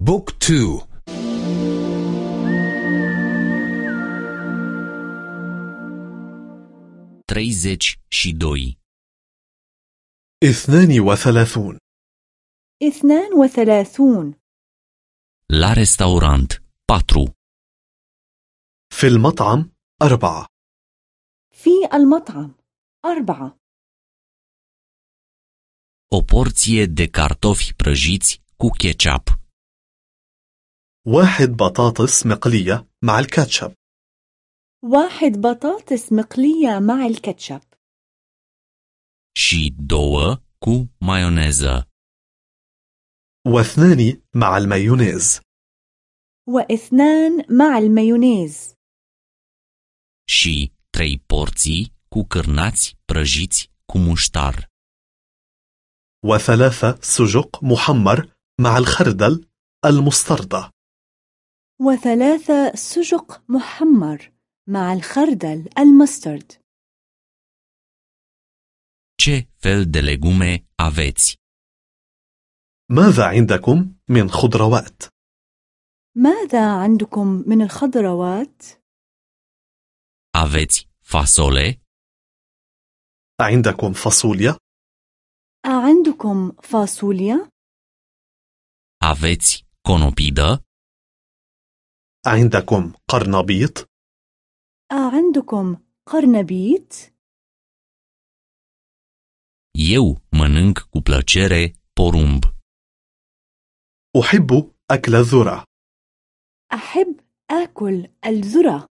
بوك تو și doi. اثنان وثلاثون اثنان وثلاثون La restaurant, patru. في المطعم أربعة في المطعم أربعة O porție de cartofi prăjiți cu ketchup. واحد بطاطس مقلية مع الكاتشب. واحد بطاطس مقلية مع الكاتشب. Și două cu maioneză. واثنان مع المايونيز. واثنان مع المايونيز. Și trei porții cu cârnați prăjiți cu muștar. وثلاثة سجق محمر مع الخردل المستردة. وثلاثة سجق محمر مع الخردل المسترد Ce fel de legume aveți? ماذا عندكم من خضروات؟ ماذا عندكم من الخضروات؟ Aveți fasole? عندكم فاصوليا؟ أعندكم فاصوليا؟ Aveți conopidă? عندكم قرنبيط؟ أعندكم قرنبيط؟ Eu mănânc cu plăcere porumb. أحب أكل الذرة أحب آكل الذرة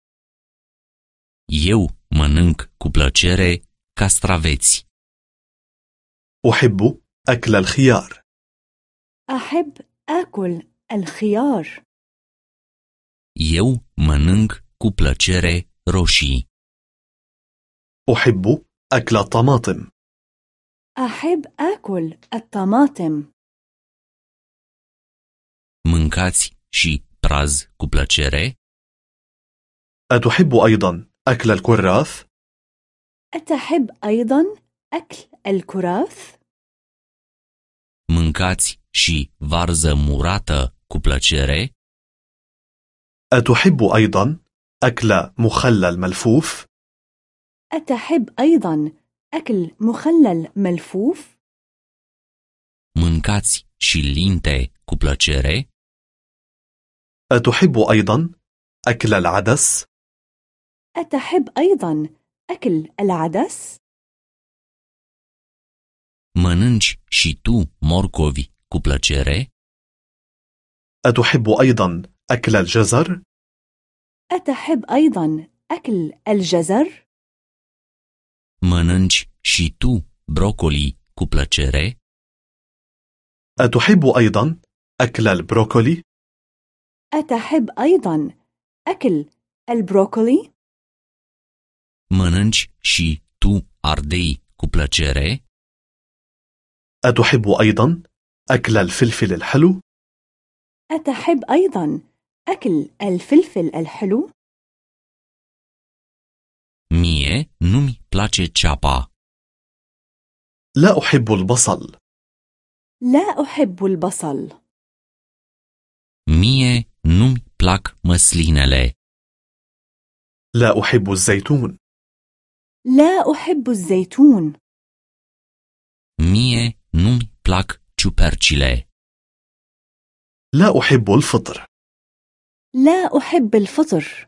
Eu mănânc cu plăcere castraveți. أحب أكل الخيار أحب آكل الخيار Eu mănânc cu plăcere roșii. أحب أكل الطماطم أحب آكل الطماطم Mâncați și praz cu plăcere? أتحب أيضا أكل الكراث؟ أتحب أيضا أكل الكراث؟ Mâncați și varză murată cu plăcere? أتحب أيضا أكل مخلل ملفوف؟ أتحب أيضا أكل مخلل ملفوف؟ Mâncați și linte cu plăcere? أتحب أيضا أكل العدس؟ أتحب أيضا أكل العدس؟ Mănânci și tu morcovi cu plăcere? أتحب أيضا أكل الجزر؟ أتحب أيضا أكل الجزر؟ Mănânci și tu brocoli cu plăcere? أتحب أيضا أكل البروكولي؟ أتحب أيضا أكل البروكولي؟ Mănânci și tu ardei cu plăcere? أتحب أيضا أكل الفلفل الحلو؟ أتحب أيضا أكل الفلفل الحلو؟ Mie nu-mi place ceapa. لا أحب البصل لا أحب البصل Mie nu-mi plac măslinele. لا أحب الزيتون لا أحب الزيتون Mie nu-mi plac ciupercile. لا أحب الفطر لا أحب الفطر.